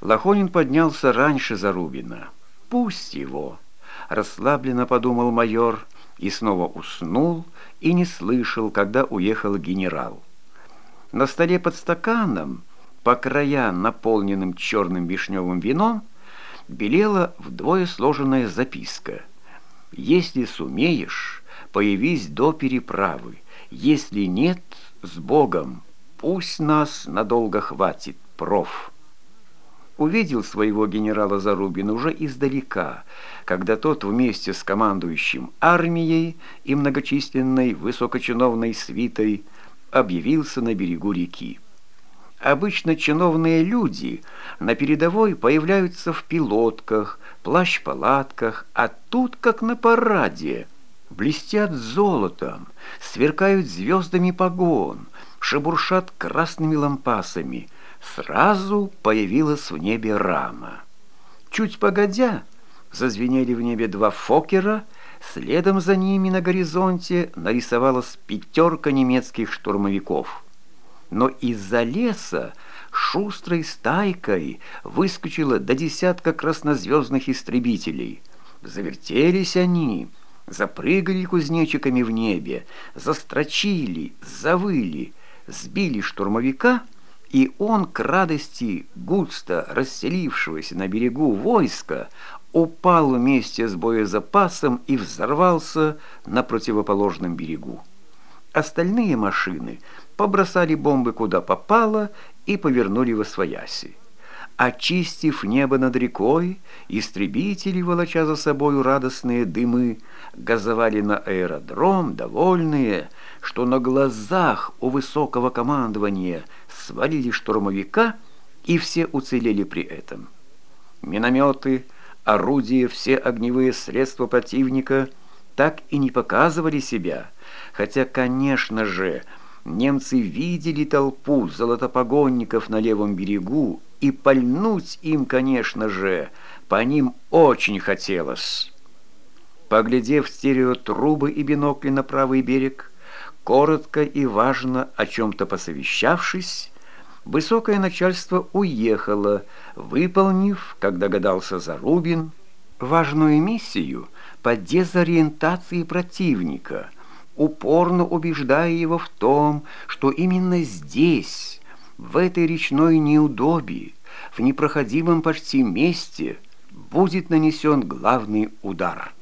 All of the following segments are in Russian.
Лохонин поднялся раньше Зарубина. «Пусть его!» — расслабленно подумал майор и снова уснул и не слышал, когда уехал генерал. На столе под стаканом, по краям наполненным черным вишневым вином, белела вдвое сложенная записка. «Если сумеешь, появись до переправы. Если нет, с Богом, пусть нас надолго хватит, проф» увидел своего генерала Зарубина уже издалека, когда тот вместе с командующим армией и многочисленной высокочиновной свитой объявился на берегу реки. Обычно чиновные люди на передовой появляются в пилотках, плащ-палатках, а тут как на параде. Блестят золотом, сверкают звездами погон, шебуршат красными лампасами – сразу появилась в небе рама. Чуть погодя, зазвенели в небе два фокера, следом за ними на горизонте нарисовалась пятерка немецких штурмовиков. Но из-за леса шустрой стайкой выскочило до десятка краснозвездных истребителей. Завертелись они, запрыгали кузнечиками в небе, застрочили, завыли, сбили штурмовика — и он, к радости густо расселившегося на берегу войска, упал вместе с боезапасом и взорвался на противоположном берегу. Остальные машины побросали бомбы куда попало и повернули во свояси. Очистив небо над рекой, истребители, волоча за собою радостные дымы, газовали на аэродром, довольные, что на глазах у высокого командования свалили штурмовика, и все уцелели при этом. Минометы, орудия, все огневые средства противника так и не показывали себя, хотя, конечно же, немцы видели толпу золотопогонников на левом берегу и пальнуть им, конечно же, по ним очень хотелось. Поглядев стереотрубы и бинокли на правый берег, коротко и важно о чем-то посовещавшись, высокое начальство уехало, выполнив, как догадался Зарубин, важную миссию по дезориентации противника, упорно убеждая его в том, что именно здесь, в этой речной неудобе, в непроходимом почти месте, будет нанесен главный удар.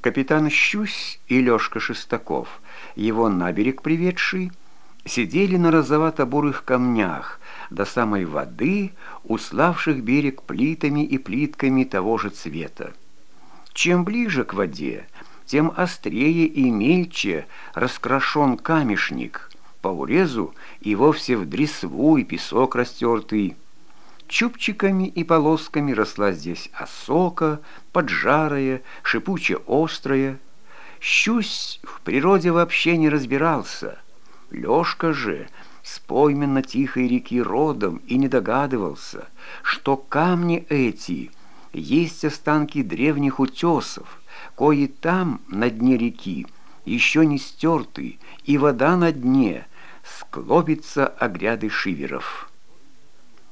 Капитан Щусь и Лёшка Шестаков, его на берег приведший, сидели на розовато-бурых камнях до самой воды, уславших берег плитами и плитками того же цвета. Чем ближе к воде, тем острее и мельче раскрашен камешник – по урезу и вовсе в дресву и песок растертый. Чубчиками и полосками росла здесь осока, поджарая, шипуче-острая. Щусь в природе вообще не разбирался. Лёшка же с пойменно тихой реки родом и не догадывался, что камни эти есть останки древних утесов, кои там, на дне реки, еще не стерты, и вода на дне склобится огряды шиверов.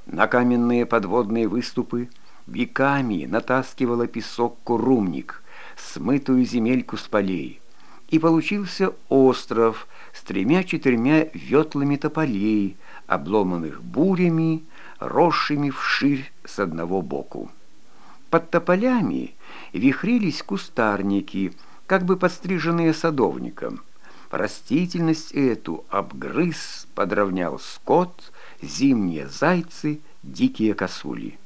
На каменные подводные выступы веками натаскивала песок курумник, смытую земельку с полей, и получился остров с тремя-четырьмя ветлами тополей, обломанных бурями, росшими вширь с одного боку. Под тополями вихрились кустарники, как бы подстриженные садовником. Растительность эту обгрыз, подровнял скот, зимние зайцы, дикие косули.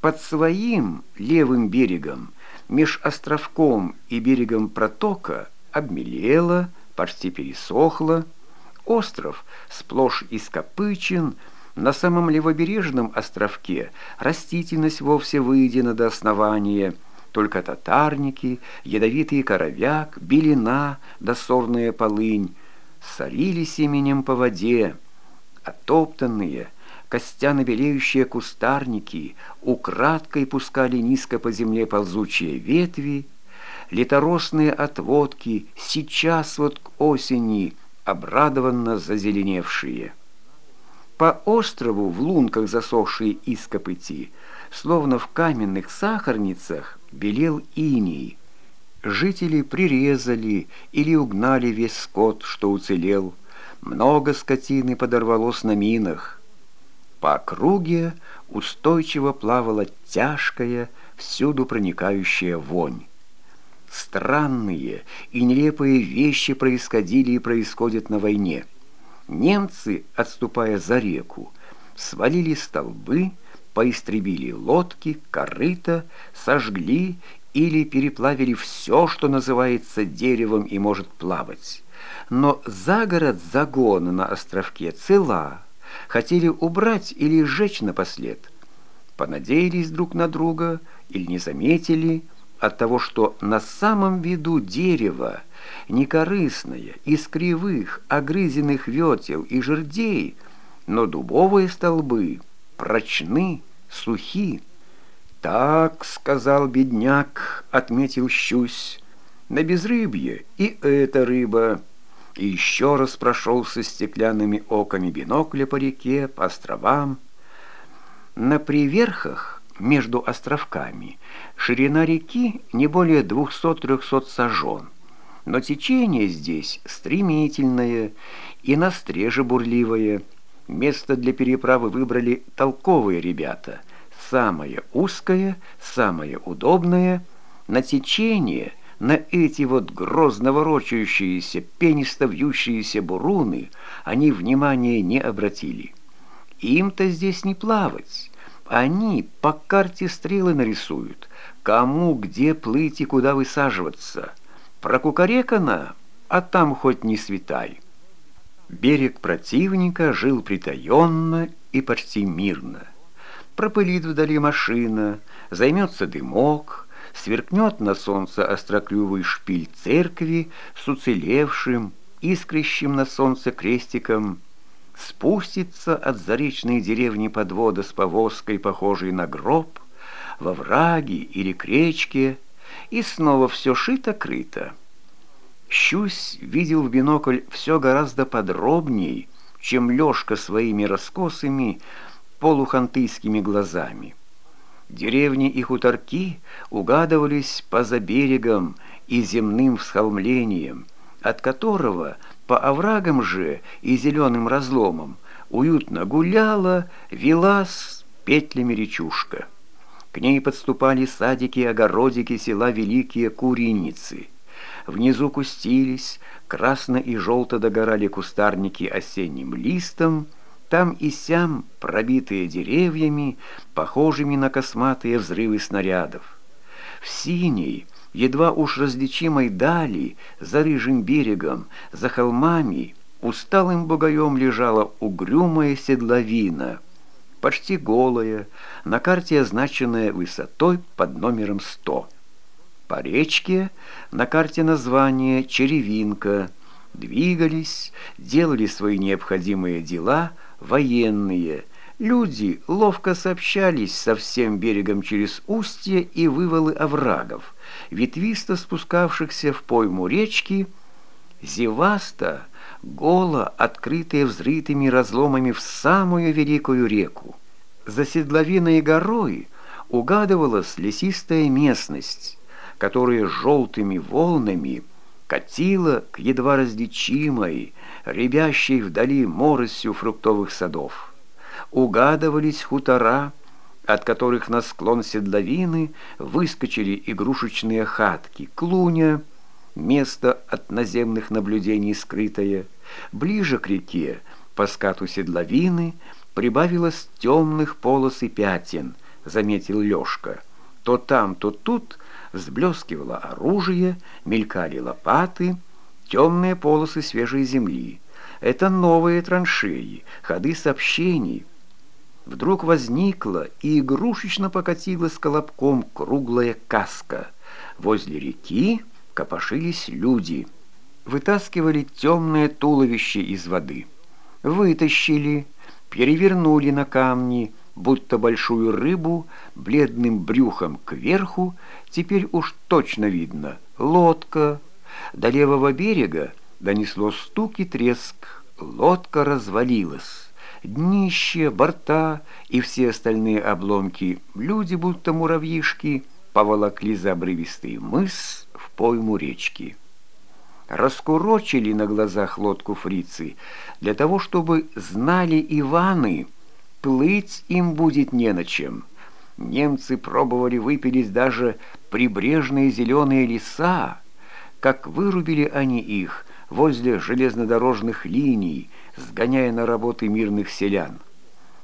Под своим левым берегом, меж островком и берегом протока, обмелело, почти пересохло. Остров сплошь ископычен, на самом левобережном островке растительность вовсе выйдена до основания – только татарники, ядовитый коровяк, белина да сорная полынь солили семенем по воде, отоптанные, костяно-белеющие кустарники украдкой пускали низко по земле ползучие ветви, литоросные отводки сейчас вот к осени обрадованно зазеленевшие. По острову в лунках засохшие ископыти, словно в каменных сахарницах, белел иней. Жители прирезали или угнали весь скот, что уцелел. Много скотины подорвалось на минах. По округе устойчиво плавала тяжкая, всюду проникающая вонь. Странные и нелепые вещи происходили и происходят на войне. Немцы, отступая за реку, свалили столбы, поистребили лодки, корыта, сожгли или переплавили все, что называется деревом и может плавать. Но за город загон на островке цела, хотели убрать или сжечь напослед. Понадеялись друг на друга или не заметили от того, что на самом виду дерево, некорыстное, из кривых, огрызенных ветел и жердей, но дубовые столбы прочны, сухи. «Так, — сказал бедняк, — отметил щусь, — на безрыбье и эта рыба» и еще раз прошелся стеклянными оками бинокля по реке, по островам. На приверхах между островками ширина реки не более 200-300 сажен, но течение здесь стремительное и на стреже бурливое. Место для переправы выбрали толковые ребята. Самое узкое, самое удобное, на течение – на эти вот грозно ворочающиеся, пенисто вьющиеся буруны они внимания не обратили. Им-то здесь не плавать. Они по карте стрелы нарисуют, кому где плыть и куда высаживаться. Про Кукарекана, а там хоть не светай. Берег противника жил притаенно и почти мирно. Пропылит вдали машина, займется дымок — сверкнет на солнце остроклювый шпиль церкви с уцелевшим, искрящим на солнце крестиком, спустится от заречной деревни подвода с повозкой, похожей на гроб, во враги или к речке, и снова все шито-крыто. Щусь видел в бинокль все гораздо подробней, чем Лешка своими раскосыми полухантыйскими глазами. Деревни и хуторки угадывались поза берегом и земным всхолмлением, от которого по оврагам же и зеленым разломам уютно гуляла, велась петлями речушка. К ней подступали садики и огородики села Великие Куриницы. Внизу кустились, красно и желто догорали кустарники осенним листом, там и сям пробитые деревьями, похожими на косматые взрывы снарядов. В синей, едва уж различимой дали, за рыжим берегом, за холмами, усталым бугаем лежала угрюмая седловина, почти голая, на карте означенная высотой под номером 100. По речке на карте название «Черевинка», двигались, делали свои необходимые дела – военные. Люди ловко сообщались со всем берегом через устье и вывалы оврагов, ветвисто спускавшихся в пойму речки, зеваста, голо, открытые взрытыми разломами в самую великую реку. За седловиной горой угадывалась лесистая местность, которая желтыми волнами катила к едва различимой, рябящей вдали моросью фруктовых садов. Угадывались хутора, от которых на склон седловины выскочили игрушечные хатки, клуня, место от наземных наблюдений скрытое. Ближе к реке, по скату седловины, прибавилось темных полос и пятен, заметил Лёшка. То там, то тут взблескивало оружие, мелькали лопаты — темные полосы свежей земли. Это новые траншеи, ходы сообщений. Вдруг возникла и игрушечно покатилась колобком круглая каска. Возле реки копошились люди. Вытаскивали темное туловище из воды. Вытащили, перевернули на камни, будто большую рыбу, бледным брюхом кверху, теперь уж точно видно, лодка, до левого берега донесло стук и треск. Лодка развалилась. Днище, борта и все остальные обломки люди, будто муравьишки, поволокли за обрывистый мыс в пойму речки. Раскурочили на глазах лодку фрицы для того, чтобы знали Иваны, плыть им будет не на чем. Немцы пробовали выпилить даже прибрежные зеленые леса. Как вырубили они их возле железнодорожных линий, сгоняя на работы мирных селян.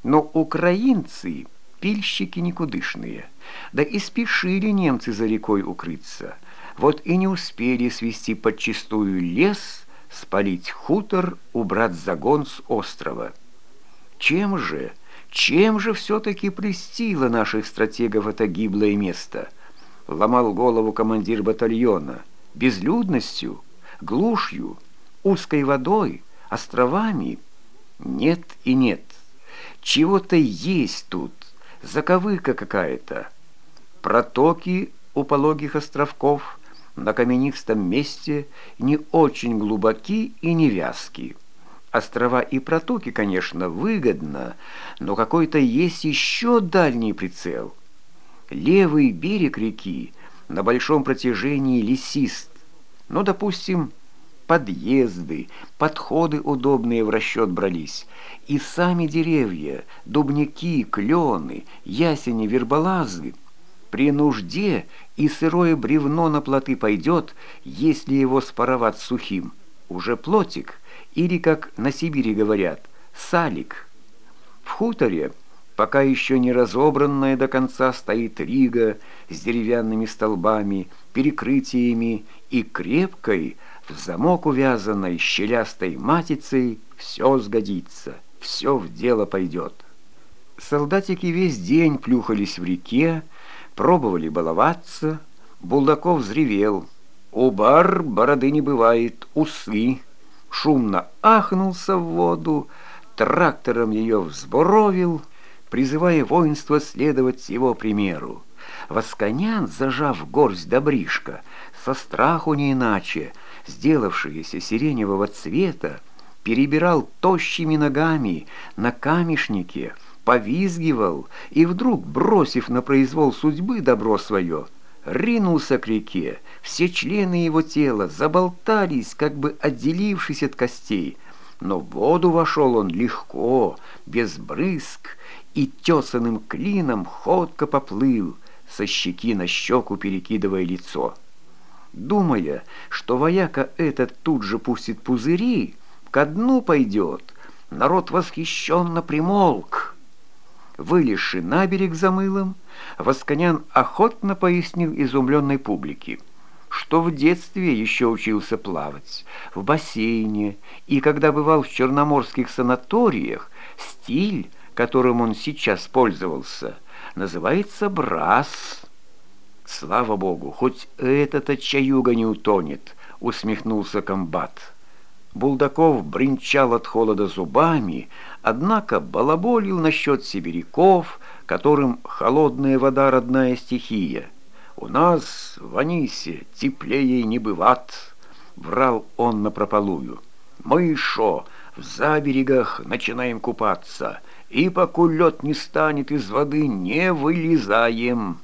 Но украинцы — пильщики никудышные, да и спешили немцы за рекой укрыться. Вот и не успели свести подчистую лес, спалить хутор, убрать загон с острова. Чем же, чем же все-таки престило наших стратегов это гиблое место? Ломал голову командир батальона. Безлюдностью, глушью, узкой водой — островами? Нет и нет. Чего-то есть тут, заковыка какая-то. Протоки у пологих островков на каменистом месте не очень глубоки и не вязки. Острова и протоки, конечно, выгодно, но какой-то есть еще дальний прицел. Левый берег реки на большом протяжении лесист. Ну, допустим, подъезды, подходы удобные в расчет брались, и сами деревья, дубники, клены, ясени, верболазы. При нужде и сырое бревно на плоты пойдет, если его споровать сухим. Уже плотик, или, как на Сибири говорят, салик. В хуторе, пока еще не разобранная до конца, стоит рига с деревянными столбами, перекрытиями и крепкой, в замок увязанной щелястой матицей все сгодится, все в дело пойдет. Солдатики весь день плюхались в реке, пробовали баловаться. Булдаков взревел. У бар бороды не бывает, усы. Шумно ахнулся в воду, трактором ее взборовил, призывая воинство следовать его примеру. Восконян, зажав горсть добришка, со страху не иначе, сделавшегося сиреневого цвета, перебирал тощими ногами на камешнике, повизгивал и вдруг, бросив на произвол судьбы добро свое, ринулся к реке. Все члены его тела заболтались, как бы отделившись от костей, но в воду вошел он легко, без брызг, и тесанным клином ходко поплыл, со щеки на щеку перекидывая лицо думая, что вояка этот тут же пустит пузыри, ко дну пойдет. Народ восхищенно примолк. Вылезши на берег за мылом, Восконян охотно пояснил изумленной публике, что в детстве еще учился плавать, в бассейне, и когда бывал в черноморских санаториях, стиль, которым он сейчас пользовался, называется брас. «Слава Богу, хоть этот чаюга не утонет», — усмехнулся комбат. Булдаков бренчал от холода зубами, однако балаболил насчет сибиряков, которым холодная вода родная стихия. «У нас в Анисе теплее не быват», — врал он напропалую. «Мы шо, в заберегах начинаем купаться, и покуль лед не станет из воды, не вылезаем».